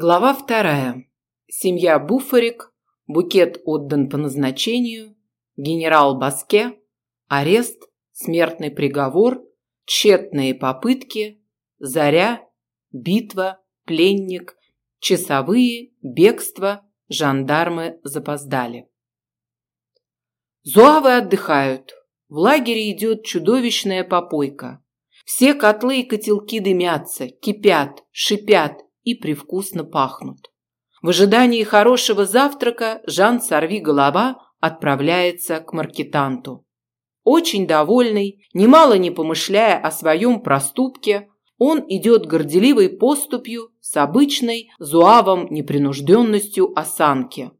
Глава вторая. Семья Буфарик, букет отдан по назначению, генерал Баске, арест, смертный приговор, тщетные попытки, заря, битва, пленник, часовые, бегство, жандармы запоздали. Зуавы отдыхают. В лагере идет чудовищная попойка. Все котлы и котелки дымятся, кипят, шипят, и привкусно пахнут. В ожидании хорошего завтрака Жан Сорви голова отправляется к маркетанту. Очень довольный, немало не помышляя о своем проступке, он идет горделивой поступью с обычной зуавом непринужденностью осанки.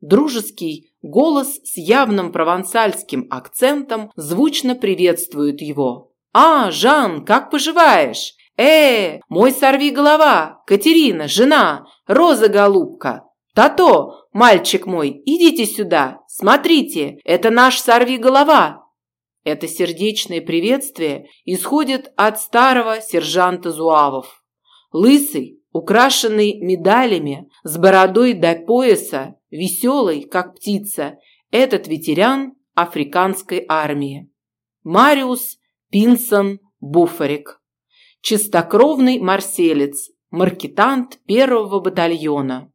Дружеский голос с явным провансальским акцентом звучно приветствует его. «А, Жан, как поживаешь? «Э, мой сорви голова, Катерина, жена, Роза голубка, Тато, мальчик мой, идите сюда, смотрите, это наш сорви голова». Это сердечное приветствие исходит от старого сержанта Зуавов. Лысый, украшенный медалями, с бородой до пояса, веселый, как птица, этот ветеран африканской армии. Мариус Пинсон Буфарик чистокровный марселец, маркетант первого батальона.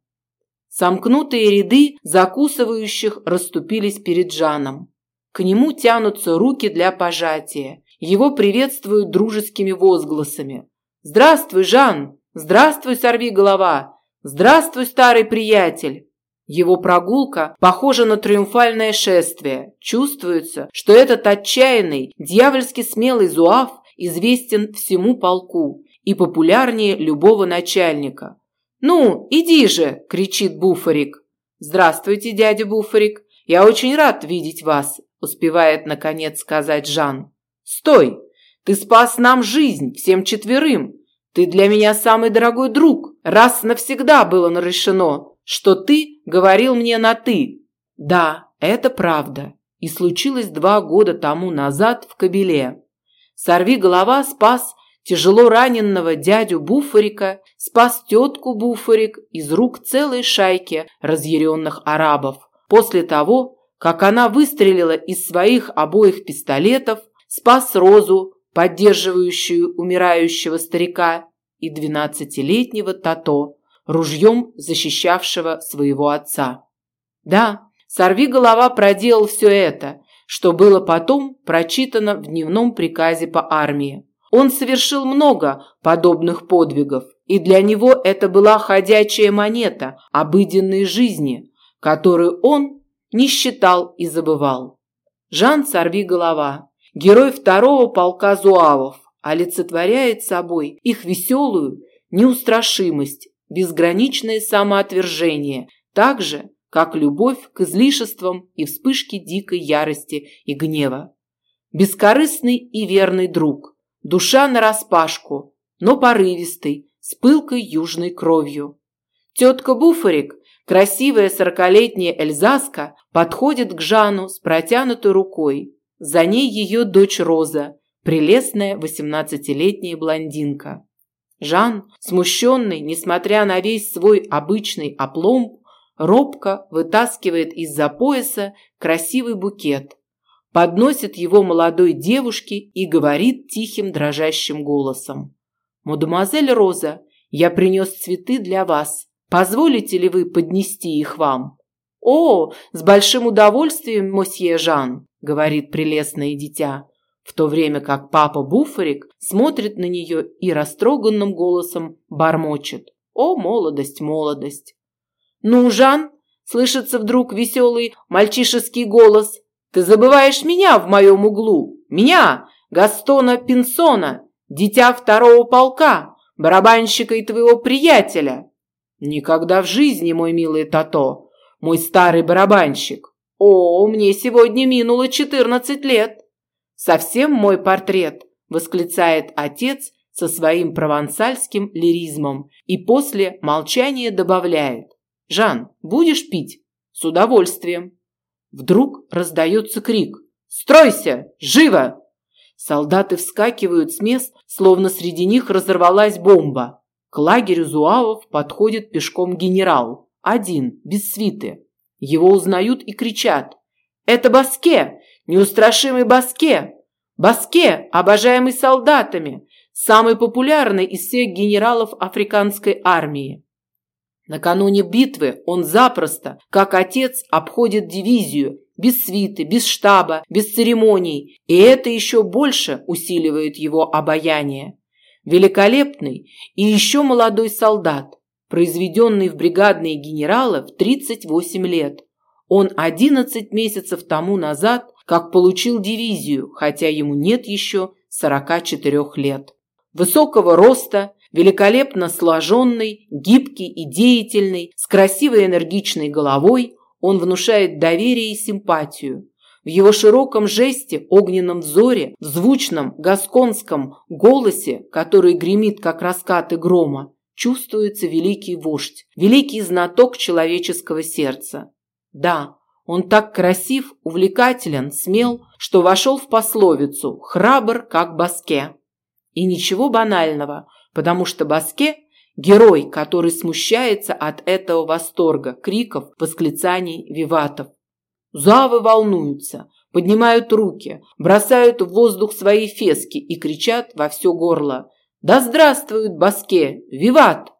Сомкнутые ряды закусывающих расступились перед Жаном. К нему тянутся руки для пожатия. Его приветствуют дружескими возгласами. «Здравствуй, Жан! Здравствуй, сорви голова! Здравствуй, старый приятель!» Его прогулка похожа на триумфальное шествие. Чувствуется, что этот отчаянный, дьявольски смелый зуав известен всему полку и популярнее любого начальника. «Ну, иди же!» – кричит Буфарик. «Здравствуйте, дядя Буфарик. Я очень рад видеть вас», – успевает наконец сказать Жан. «Стой! Ты спас нам жизнь, всем четверым. Ты для меня самый дорогой друг. Раз навсегда было решено, что ты говорил мне на «ты». Да, это правда. И случилось два года тому назад в Кабеле. Сорви голова спас тяжело раненного дядю Буфарика, спас тетку Буфарик из рук целой шайки разъяренных арабов. После того, как она выстрелила из своих обоих пистолетов, спас Розу, поддерживающую умирающего старика, и двенадцатилетнего Тато, ружьем защищавшего своего отца. Да, сорви голова проделал все это, что было потом прочитано в дневном приказе по армии. Он совершил много подобных подвигов, и для него это была ходячая монета обыденной жизни, которую он не считал и забывал. Жан Сорвиголова, герой второго полка зуавов, олицетворяет собой их веселую неустрашимость, безграничное самоотвержение, так же, как любовь к излишествам и вспышке дикой ярости и гнева. Бескорыстный и верный друг, душа нараспашку, но порывистый, с пылкой южной кровью. Тетка Буфарик, красивая сорокалетняя Эльзаска, подходит к Жану с протянутой рукой. За ней ее дочь Роза, прелестная восемнадцатилетняя блондинка. Жан, смущенный, несмотря на весь свой обычный опломб, робко вытаскивает из-за пояса красивый букет, подносит его молодой девушке и говорит тихим дрожащим голосом. «Мадемуазель Роза, я принес цветы для вас. Позволите ли вы поднести их вам?» «О, с большим удовольствием, мосье Жан», — говорит прелестное дитя, в то время как папа Буфарик смотрит на нее и растроганным голосом бормочет. «О, молодость, молодость!» «Ну, Жан!» – слышится вдруг веселый мальчишеский голос. «Ты забываешь меня в моем углу! Меня, Гастона Пинсона, дитя второго полка, барабанщика и твоего приятеля!» «Никогда в жизни, мой милый Тато, мой старый барабанщик! О, мне сегодня минуло четырнадцать лет!» «Совсем мой портрет!» – восклицает отец со своим провансальским лиризмом и после молчания добавляет. «Жан, будешь пить?» «С удовольствием». Вдруг раздается крик. «Стройся! Живо!» Солдаты вскакивают с мест, словно среди них разорвалась бомба. К лагерю зуавов подходит пешком генерал, один, без свиты. Его узнают и кричат. «Это Баске! Неустрашимый Баске! Баске, обожаемый солдатами! Самый популярный из всех генералов африканской армии!» Накануне битвы он запросто, как отец, обходит дивизию, без свиты, без штаба, без церемоний, и это еще больше усиливает его обаяние. Великолепный и еще молодой солдат, произведенный в бригадные генералы в 38 лет. Он 11 месяцев тому назад как получил дивизию, хотя ему нет еще 44 лет. Высокого роста, великолепно сложенный, гибкий и деятельный, с красивой энергичной головой, он внушает доверие и симпатию. В его широком жесте, огненном взоре, в звучном гасконском голосе, который гремит, как раскаты грома, чувствуется великий вождь, великий знаток человеческого сердца. Да, он так красив, увлекателен, смел, что вошел в пословицу «храбр, как Баске». И ничего банального, потому что Баске – герой, который смущается от этого восторга, криков, восклицаний, виватов. Завы волнуются, поднимают руки, бросают в воздух свои фески и кричат во все горло «Да здравствует Баске! Виват!»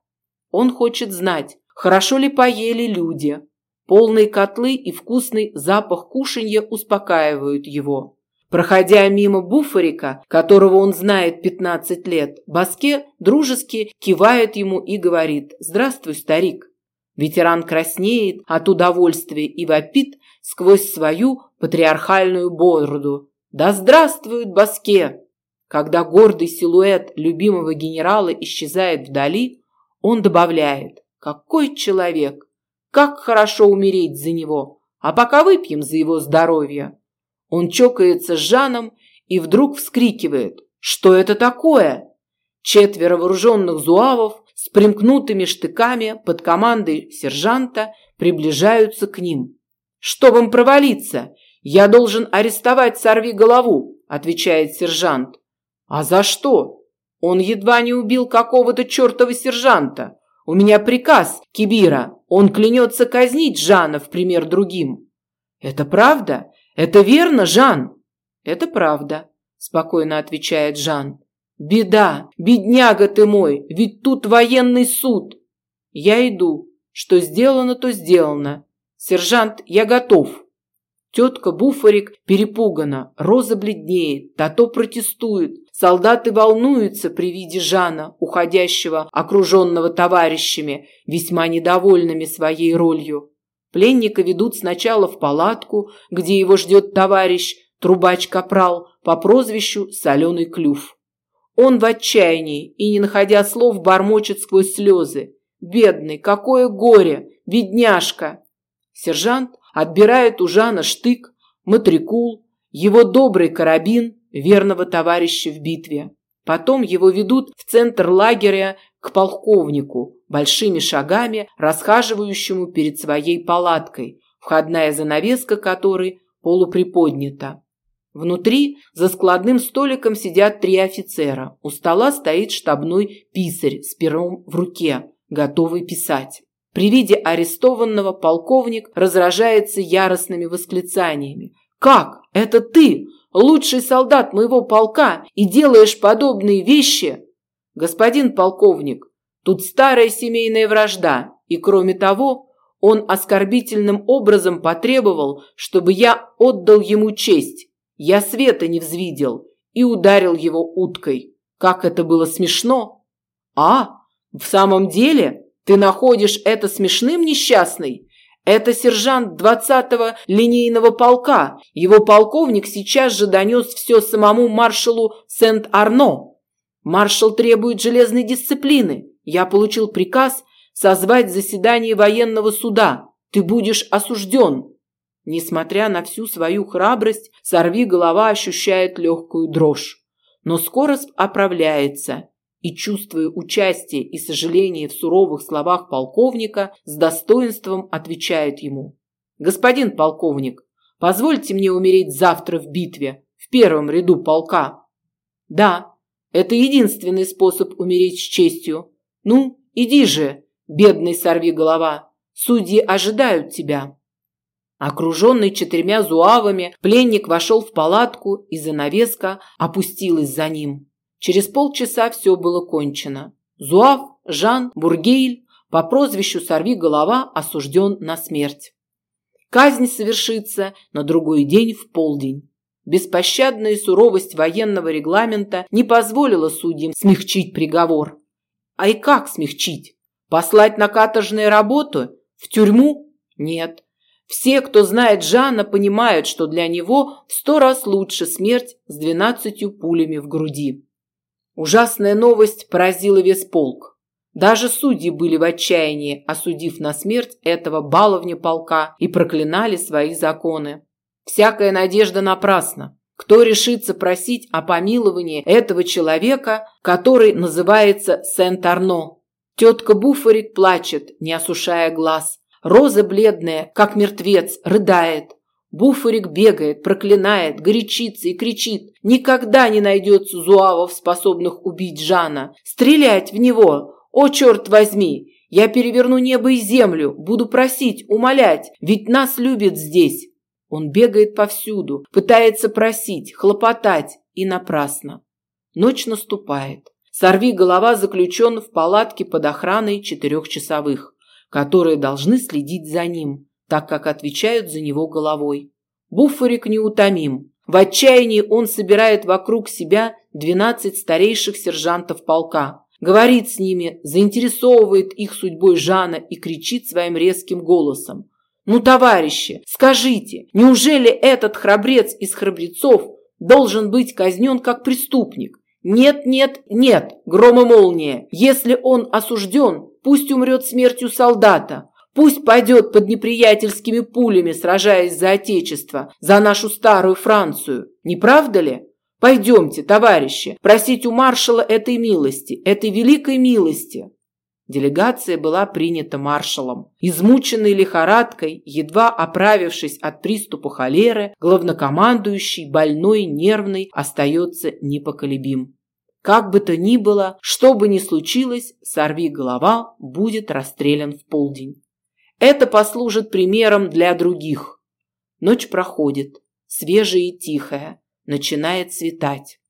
Он хочет знать, хорошо ли поели люди. Полные котлы и вкусный запах кушанья успокаивают его. Проходя мимо буфарика, которого он знает 15 лет, Баске дружески кивает ему и говорит «Здравствуй, старик». Ветеран краснеет от удовольствия и вопит сквозь свою патриархальную бороду. «Да здравствует Баске!» Когда гордый силуэт любимого генерала исчезает вдали, он добавляет «Какой человек! Как хорошо умереть за него! А пока выпьем за его здоровье!» Он чокается с Жаном и вдруг вскрикивает «Что это такое?» Четверо вооруженных зуавов с примкнутыми штыками под командой сержанта приближаются к ним. «Чтоб им провалиться, я должен арестовать сорви голову», отвечает сержант. «А за что?» «Он едва не убил какого-то чертова сержанта. У меня приказ, Кибира. Он клянется казнить Жана в пример другим». «Это правда? Это верно, Жан?» «Это правда», спокойно отвечает Жан. «Беда! Бедняга ты мой! Ведь тут военный суд!» «Я иду. Что сделано, то сделано. Сержант, я готов». Тетка Буфарик перепугана, Роза бледнеет, Тато протестует. Солдаты волнуются при виде Жана, уходящего, окруженного товарищами, весьма недовольными своей ролью. Пленника ведут сначала в палатку, где его ждет товарищ, трубач-капрал, по прозвищу Соленый Клюв. Он в отчаянии и, не находя слов, бормочет сквозь слезы. «Бедный, какое горе! Бедняжка!» Сержант отбирает у Жана штык, матрикул, его добрый карабин, верного товарища в битве. Потом его ведут в центр лагеря к полковнику, большими шагами расхаживающему перед своей палаткой, входная занавеска которой полуприподнята. Внутри за складным столиком сидят три офицера. У стола стоит штабной писарь с пером в руке, готовый писать. При виде арестованного полковник разражается яростными восклицаниями. «Как? Это ты, лучший солдат моего полка, и делаешь подобные вещи?» «Господин полковник, тут старая семейная вражда, и кроме того, он оскорбительным образом потребовал, чтобы я отдал ему честь. Я света не взвидел и ударил его уткой. Как это было смешно! А, в самом деле, ты находишь это смешным, несчастный? Это сержант 20-го линейного полка. Его полковник сейчас же донес все самому маршалу Сент-Арно. Маршал требует железной дисциплины. Я получил приказ созвать заседание военного суда. Ты будешь осужден. Несмотря на всю свою храбрость, сорви голова ощущает легкую дрожь. Но скоро оправляется и, чувствуя участие и сожаление в суровых словах полковника, с достоинством отвечает ему. «Господин полковник, позвольте мне умереть завтра в битве, в первом ряду полка». «Да, это единственный способ умереть с честью. Ну, иди же, бедный сорви голова, судьи ожидают тебя. Окруженный четырьмя зуавами, пленник вошел в палатку, и занавеска опустилась за ним. Через полчаса все было кончено. Зуав Жан Бургейль по прозвищу «Сорви голова» осужден на смерть. Казнь совершится на другой день в полдень. Беспощадная суровость военного регламента не позволила судьям смягчить приговор. А и как смягчить? Послать на каторжные работы? В тюрьму? Нет. Все, кто знает Жана, понимают, что для него в сто раз лучше смерть с двенадцатью пулями в груди. Ужасная новость поразила весь полк. Даже судьи были в отчаянии, осудив на смерть этого баловня полка и проклинали свои законы. Всякая надежда напрасна. Кто решится просить о помиловании этого человека, который называется Сент-Арно? Тетка Буфорик плачет, не осушая глаз. Роза бледная, как мертвец, рыдает. Буфорик бегает, проклинает, горячится и кричит. Никогда не найдется зуавов, способных убить Жана. Стрелять в него! О, черт возьми! Я переверну небо и землю, буду просить, умолять, ведь нас любят здесь. Он бегает повсюду, пытается просить, хлопотать, и напрасно. Ночь наступает. Сорви голова заключен в палатке под охраной четырехчасовых, которые должны следить за ним, так как отвечают за него головой. Буффорик неутомим. В отчаянии он собирает вокруг себя двенадцать старейших сержантов полка, говорит с ними, заинтересовывает их судьбой Жана и кричит своим резким голосом. Ну, товарищи, скажите, неужели этот храбрец из храбрецов должен быть казнен как преступник? Нет, нет, нет, гром и молния. Если он осужден, пусть умрет смертью солдата. Пусть пойдет под неприятельскими пулями, сражаясь за Отечество, за нашу старую Францию. Не правда ли? Пойдемте, товарищи, просить у маршала этой милости, этой великой милости. Делегация была принята маршалом. Измученный лихорадкой, едва оправившись от приступа холеры, главнокомандующий, больной, нервный, остается непоколебим. Как бы то ни было, что бы ни случилось, сорви голова будет расстрелян в полдень. Это послужит примером для других. Ночь проходит, свежая и тихая, начинает светать.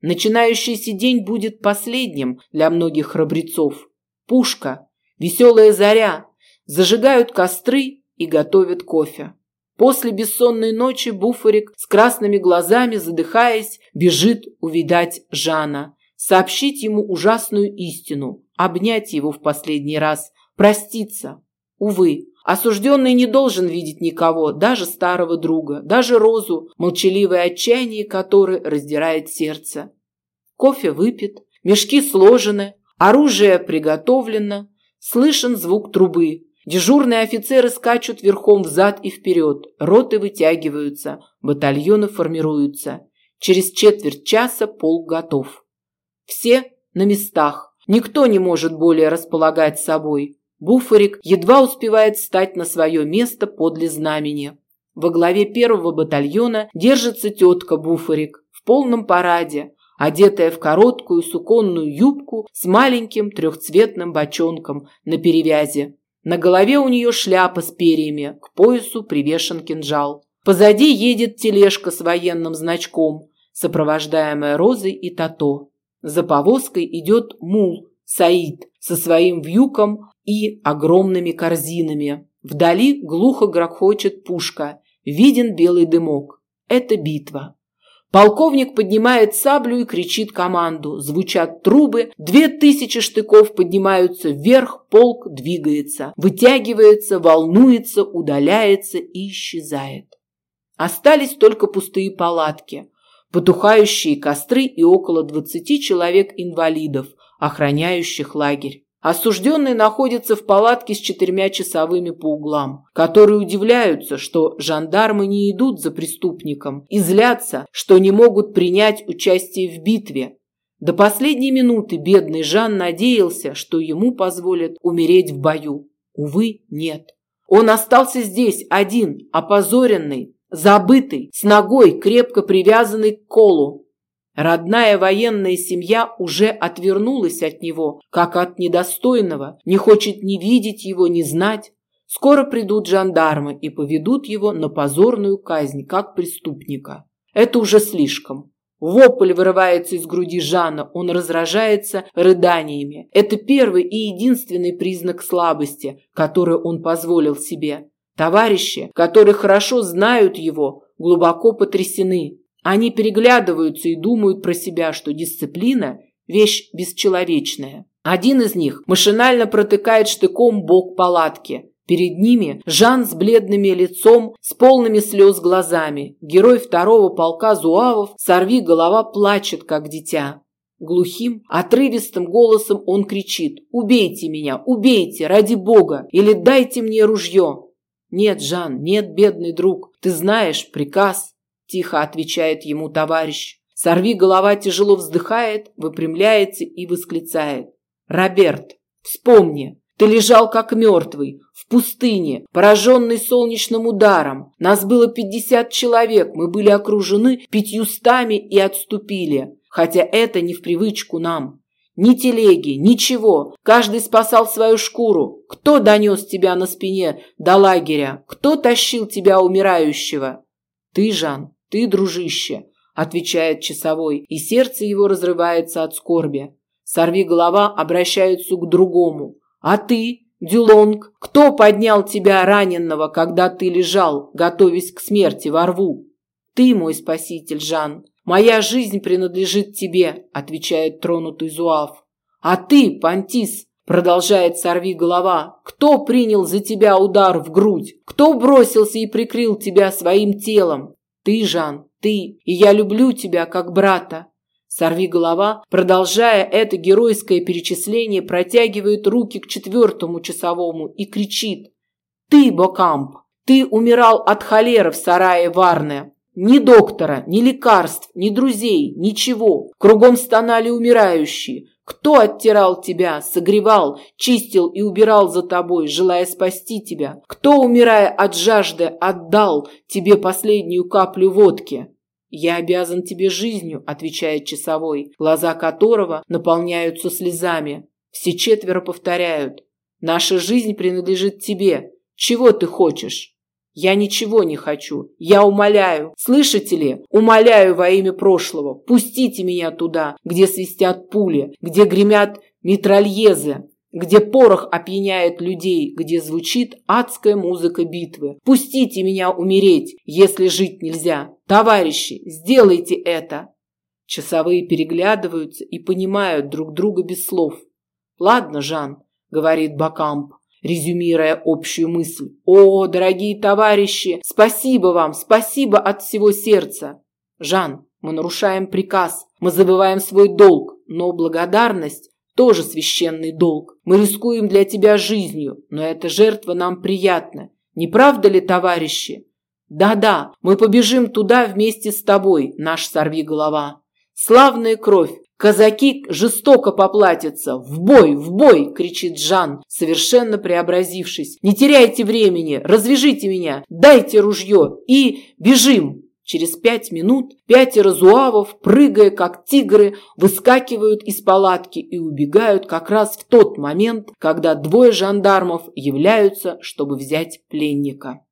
Начинающийся день будет последним для многих храбрецов пушка, веселая заря, зажигают костры и готовят кофе. После бессонной ночи Буфорик с красными глазами, задыхаясь, бежит увидать Жана, сообщить ему ужасную истину, обнять его в последний раз, проститься. Увы, осужденный не должен видеть никого, даже старого друга, даже Розу, молчаливое отчаяние которой раздирает сердце. Кофе выпит, мешки сложены, Оружие приготовлено, слышен звук трубы. Дежурные офицеры скачут верхом взад и вперед, роты вытягиваются, батальоны формируются. Через четверть часа полк готов. Все на местах. Никто не может более располагать собой. Буфорик едва успевает встать на свое место подле знамени. Во главе первого батальона держится тетка Буфорик в полном параде, одетая в короткую суконную юбку с маленьким трехцветным бочонком на перевязи. На голове у нее шляпа с перьями, к поясу привешен кинжал. Позади едет тележка с военным значком, сопровождаемая Розой и Тато. За повозкой идет мул Саид со своим вьюком и огромными корзинами. Вдали глухо грохочет пушка, виден белый дымок. Это битва. Полковник поднимает саблю и кричит команду. Звучат трубы, две тысячи штыков поднимаются вверх, полк двигается, вытягивается, волнуется, удаляется и исчезает. Остались только пустые палатки, потухающие костры и около двадцати человек-инвалидов, охраняющих лагерь. Осужденные находятся в палатке с четырьмя часовыми по углам, которые удивляются, что жандармы не идут за преступником и злятся, что не могут принять участие в битве. До последней минуты бедный Жан надеялся, что ему позволят умереть в бою. Увы, нет. Он остался здесь один, опозоренный, забытый, с ногой, крепко привязанной к колу. Родная военная семья уже отвернулась от него, как от недостойного, не хочет ни видеть его, ни знать. Скоро придут жандармы и поведут его на позорную казнь, как преступника. Это уже слишком. Вопль вырывается из груди Жана, он разражается рыданиями. Это первый и единственный признак слабости, который он позволил себе. Товарищи, которые хорошо знают его, глубоко потрясены. Они переглядываются и думают про себя, что дисциплина – вещь бесчеловечная. Один из них машинально протыкает штыком бок палатки. Перед ними Жан с бледными лицом, с полными слез глазами. Герой второго полка зуавов, сорви голова, плачет, как дитя. Глухим, отрывистым голосом он кричит «Убейте меня! Убейте! Ради Бога! Или дайте мне ружье!» «Нет, Жан, нет, бедный друг, ты знаешь, приказ!» Тихо отвечает ему товарищ. Сорви голова тяжело вздыхает, выпрямляется и восклицает. «Роберт, вспомни, ты лежал как мертвый, в пустыне, пораженный солнечным ударом. Нас было пятьдесят человек, мы были окружены пятьюстами и отступили, хотя это не в привычку нам. Ни телеги, ничего, каждый спасал свою шкуру. Кто донес тебя на спине до лагеря? Кто тащил тебя умирающего? Ты, Жан, ты, дружище, отвечает часовой, и сердце его разрывается от скорби. Сорви голова обращается к другому. А ты, Дюлонг, кто поднял тебя раненного, когда ты лежал, готовясь к смерти во рву? Ты мой спаситель, Жан. Моя жизнь принадлежит тебе, отвечает тронутый Зуав. А ты, Пантис, продолжает сорви голова, кто принял за тебя удар в грудь? Кто бросился и прикрыл тебя своим телом? Ты, Жан, ты, и я люблю тебя как брата. Сорви голова, продолжая это геройское перечисление, протягивает руки к четвертому часовому и кричит: "Ты, Бокамп, ты умирал от холеры в сарае Варне. Ни доктора, ни лекарств, ни друзей, ничего. Кругом стонали умирающие. Кто оттирал тебя, согревал, чистил и убирал за тобой, желая спасти тебя? Кто, умирая от жажды, отдал тебе последнюю каплю водки? «Я обязан тебе жизнью», – отвечает часовой, глаза которого наполняются слезами. Все четверо повторяют. «Наша жизнь принадлежит тебе. Чего ты хочешь?» «Я ничего не хочу. Я умоляю. Слышите ли? Умоляю во имя прошлого. Пустите меня туда, где свистят пули, где гремят митральезы где порох опьяняет людей, где звучит адская музыка битвы. Пустите меня умереть, если жить нельзя. Товарищи, сделайте это. Часовые переглядываются и понимают друг друга без слов. Ладно, Жан, говорит Бакамп, резюмируя общую мысль. О, дорогие товарищи, спасибо вам, спасибо от всего сердца. Жан, мы нарушаем приказ, мы забываем свой долг, но благодарность тоже священный долг. Мы рискуем для тебя жизнью, но эта жертва нам приятна. Не правда ли, товарищи? Да-да, мы побежим туда вместе с тобой, наш сорви-голова. Славная кровь, казаки жестоко поплатятся. В бой, в бой, кричит Жан, совершенно преобразившись. Не теряйте времени, развяжите меня, дайте ружье и бежим. Через пять минут пятеро зуавов, прыгая как тигры, выскакивают из палатки и убегают как раз в тот момент, когда двое жандармов являются, чтобы взять пленника.